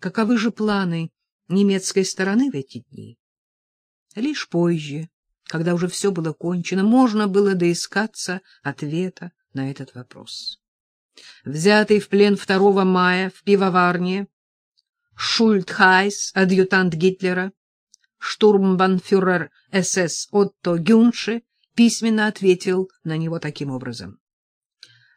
Каковы же планы немецкой стороны в эти дни? Лишь позже, когда уже все было кончено, можно было доискаться ответа на этот вопрос. Взятый в плен 2 мая в пивоварне Шультхайс, адъютант Гитлера, штурмбанфюрер СС Отто Гюнше, письменно ответил на него таким образом.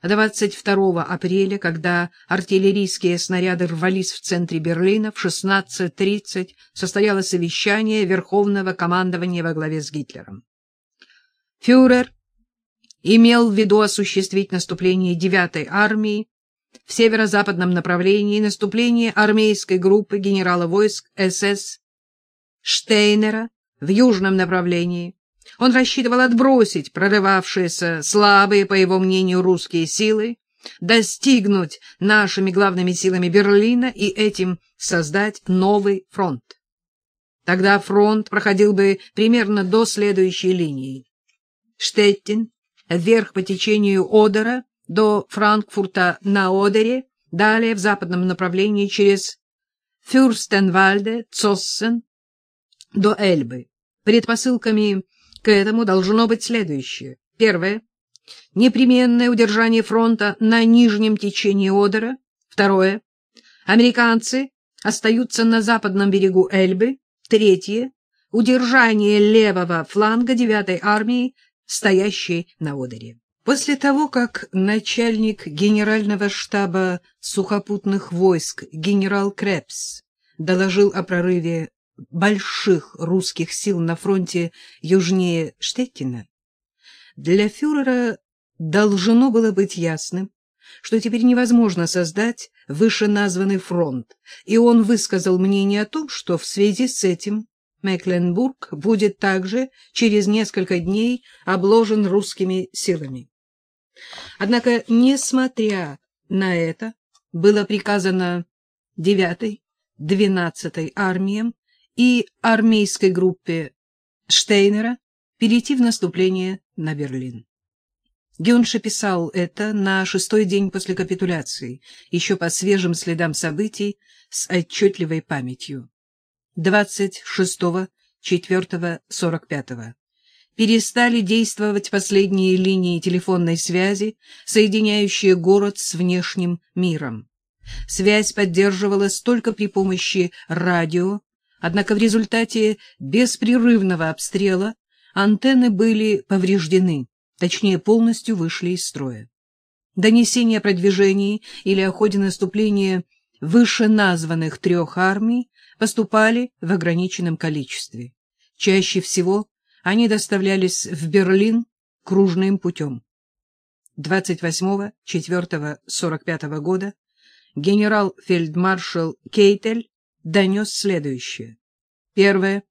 22 апреля, когда артиллерийские снаряды рвались в центре Берлина, в 16.30 состоялось совещание Верховного командования во главе с Гитлером. Фюрер имел в виду осуществить наступление 9-й армии в северо-западном направлении, наступление армейской группы генерала войск СС Штейнера в южном направлении, он рассчитывал отбросить прорывавшиеся слабые, по его мнению, русские силы, достигнуть нашими главными силами Берлина и этим создать новый фронт. Тогда фронт проходил бы примерно до следующей линии. Штеттин вверх по течению Одера до Франкфурта на Одере, далее в западном направлении через Фюрстенвальде, Цоссен до Эльбы. Предпосылками к этому должно быть следующее. Первое. Непременное удержание фронта на нижнем течении Одера. Второе. Американцы остаются на западном берегу Эльбы. Третье. Удержание левого фланга 9-й армии, стоящей на Одере. После того, как начальник генерального штаба сухопутных войск генерал Крепс доложил о прорыве больших русских сил на фронте южнее Штеттина, для фюрера должно было быть ясным, что теперь невозможно создать вышеназванный фронт, и он высказал мнение о том, что в связи с этим Мекленбург будет также через несколько дней обложен русскими силами. Однако, несмотря на это, было приказано 9-й, 12-й армиям и армейской группе Штейнера перейти в наступление на Берлин. Гюнше писал это на шестой день после капитуляции, еще по свежим следам событий с отчетливой памятью. 26-4-45. Перестали действовать последние линии телефонной связи, соединяющие город с внешним миром. Связь поддерживалась только при помощи радио, Однако в результате беспрерывного обстрела антенны были повреждены, точнее полностью вышли из строя. Донесения о продвижении или о ходе наступления вышеназванных трех армий поступали в ограниченном количестве. Чаще всего они доставлялись в Берлин кружным путем. 28-4-45 года генерал-фельдмаршал Кейтель донес следующее. Первое.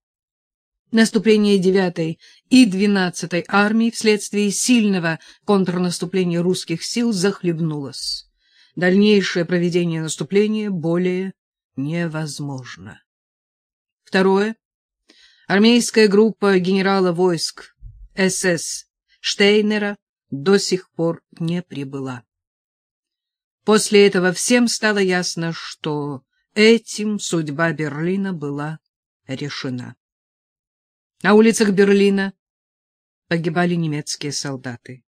Наступление 9-й и 12-й армий вследствие сильного контрнаступления русских сил захлебнулось. Дальнейшее проведение наступления более невозможно. Второе. Армейская группа генерала войск СС Штейнера до сих пор не прибыла. После этого всем стало ясно, что Этим судьба Берлина была решена. На улицах Берлина погибали немецкие солдаты.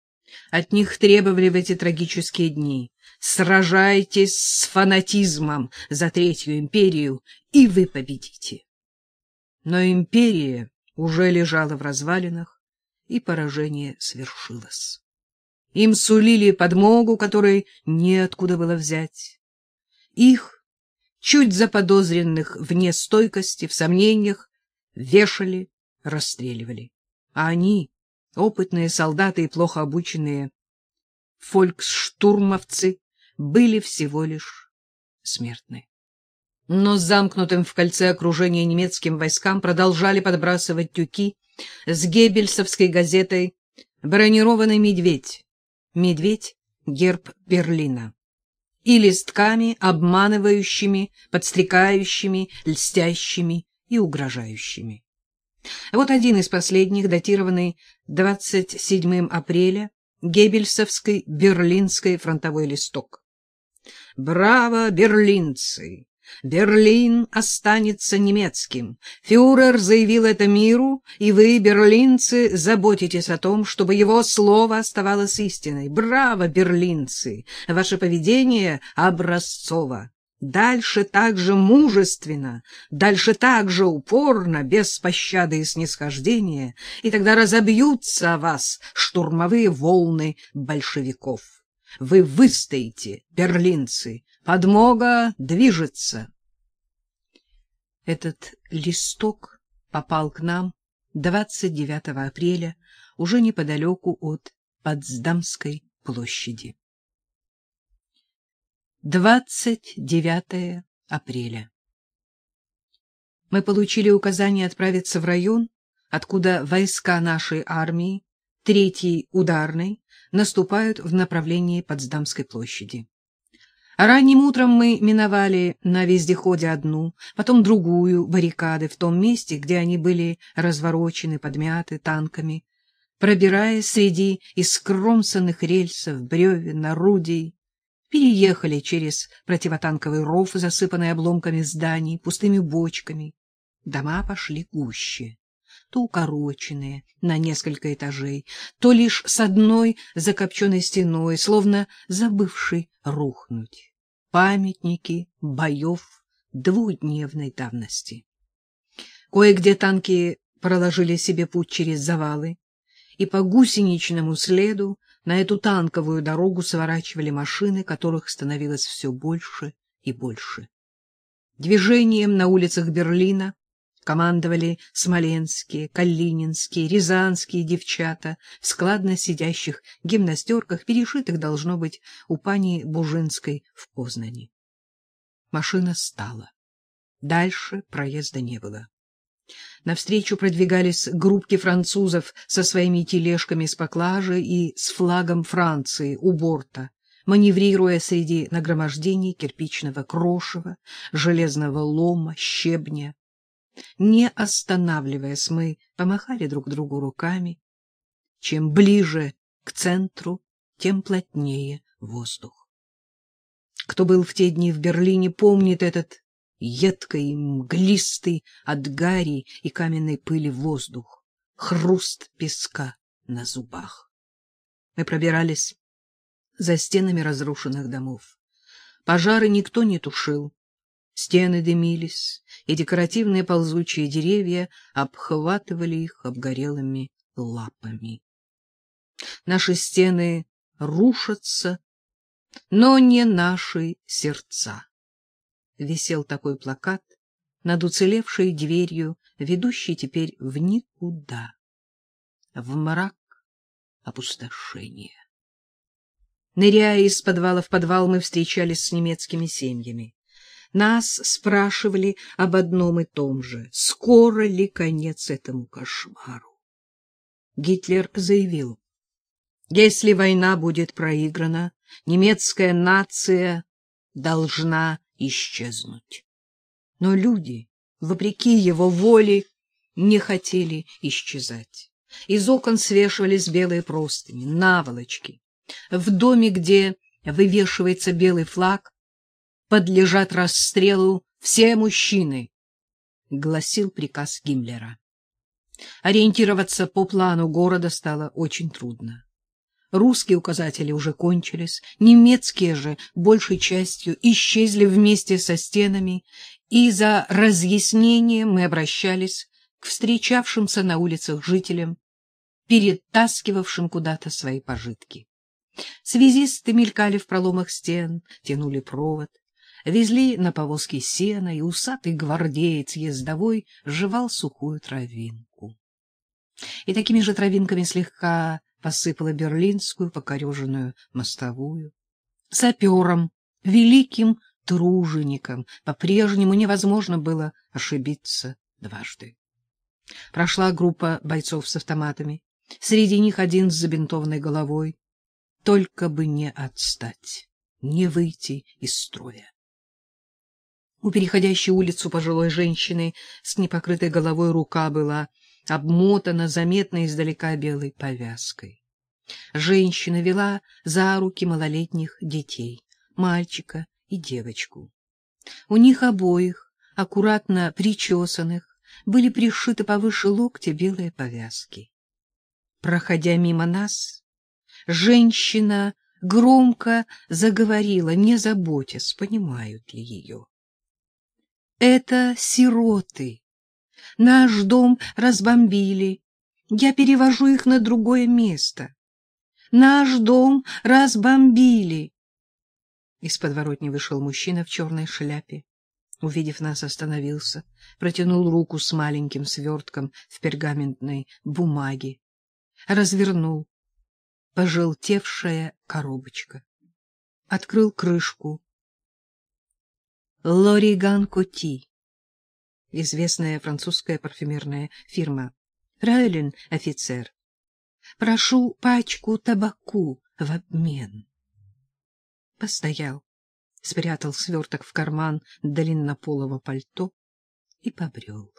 От них требовали в эти трагические дни «Сражайтесь с фанатизмом за Третью империю, и вы победите». Но империя уже лежала в развалинах, и поражение свершилось. Им сулили подмогу, которой неоткуда было взять. Их чуть заподозренных вне стойкости, в сомнениях, вешали, расстреливали. А они, опытные солдаты и плохо обученные фольксштурмовцы, были всего лишь смертны. Но замкнутым в кольце окружения немецким войскам продолжали подбрасывать тюки с геббельсовской газетой «Бронированный медведь». Медведь — герб Берлина и листками, обманывающими, подстрекающими, льстящими и угрожающими. Вот один из последних, датированный 27 апреля, Геббельсовской берлинской фронтовой листок. «Браво, берлинцы! Берлин останется немецким. Фюрер заявил это миру, и вы, берлинцы, заботитесь о том, чтобы его слово оставалось истиной. Браво, берлинцы! Ваше поведение образцово. Дальше так же мужественно, дальше так же упорно, без пощады и снисхождения, и тогда разобьются о вас штурмовые волны большевиков. Вы выстоите, берлинцы, подмога движется. Этот листок попал к нам 29 апреля уже неподалеку от Потсдамской площади. 29 апреля. Мы получили указание отправиться в район, откуда войска нашей армии, третьей ударной, наступают в направлении Потсдамской площади. Ранним утром мы миновали на вездеходе одну, потом другую баррикады в том месте, где они были разворочены, подмяты танками, пробираясь среди искромсанных рельсов, бревен, орудий, переехали через противотанковый ров, засыпанный обломками зданий, пустыми бочками. Дома пошли гуще, то укороченные на несколько этажей, то лишь с одной закопченной стеной, словно забывшей рухнуть. Памятники боев двухдневной давности. Кое-где танки проложили себе путь через завалы, и по гусеничному следу на эту танковую дорогу сворачивали машины, которых становилось все больше и больше. Движением на улицах Берлина командовали смоленские, калининские, рязанские девчата складно сидящих гимнастерках, перешитых, должно быть, у пани Бужинской в Познани. Машина стала. Дальше проезда не было. Навстречу продвигались группки французов со своими тележками с поклажей и с флагом Франции у борта, маневрируя среди нагромождений кирпичного крошева, железного лома, щебня. Не останавливаясь, мы помахали друг другу руками. Чем ближе к центру, тем плотнее воздух. Кто был в те дни в Берлине, помнит этот едкий, мглистый от гари и каменной пыли воздух, хруст песка на зубах. Мы пробирались за стенами разрушенных домов. Пожары никто не тушил. Стены дымились, и декоративные ползучие деревья обхватывали их обгорелыми лапами. Наши стены рушатся, но не наши сердца висел такой плакат над уцелевшей дверью, ведущей теперь в никуда, в мрак опустошения. Ныряя из подвала в подвал, мы встречались с немецкими семьями. Нас спрашивали об одном и том же, скоро ли конец этому кошмару. Гитлер заявил, если война будет проиграна, немецкая нация должна исчезнуть. Но люди, вопреки его воле, не хотели исчезать. Из окон свешивались белые простыни, наволочки. В доме, где вывешивается белый флаг, подлежат расстрелу все мужчины, — гласил приказ Гиммлера. Ориентироваться по плану города стало очень трудно. Русские указатели уже кончились, немецкие же большей частью исчезли вместе со стенами, и за разъяснением мы обращались к встречавшимся на улицах жителям, перетаскивавшим куда-то свои пожитки. Связисты мелькали в проломах стен, тянули провод, везли на повозке сена, и усатый гвардеец ездовой жевал сухую травинку. И такими же травинками слегка посыпала берлинскую покореженную мостовую. Сапером, великим тружеником, по-прежнему невозможно было ошибиться дважды. Прошла группа бойцов с автоматами, среди них один с забинтованной головой, только бы не отстать, не выйти из строя. У переходящей улицу пожилой женщины с непокрытой головой рука была обмотана заметно издалека белой повязкой. Женщина вела за руки малолетних детей, мальчика и девочку. У них обоих, аккуратно причесанных, были пришиты повыше локтя белые повязки. Проходя мимо нас, женщина громко заговорила, не заботясь, понимают ли ее. Это сироты. Наш дом разбомбили. Я перевожу их на другое место. Наш дом разбомбили. Из подворотни вышел мужчина в черной шляпе. Увидев нас, остановился, протянул руку с маленьким свертком в пергаментной бумаге. Развернул. Пожелтевшая коробочка. Открыл крышку. Лориган Коти. Известная французская парфюмерная фирма. Райлен, офицер. Прошу пачку табаку в обмен. Постоял, спрятал сверток в карман длиннополого пальто и побрел.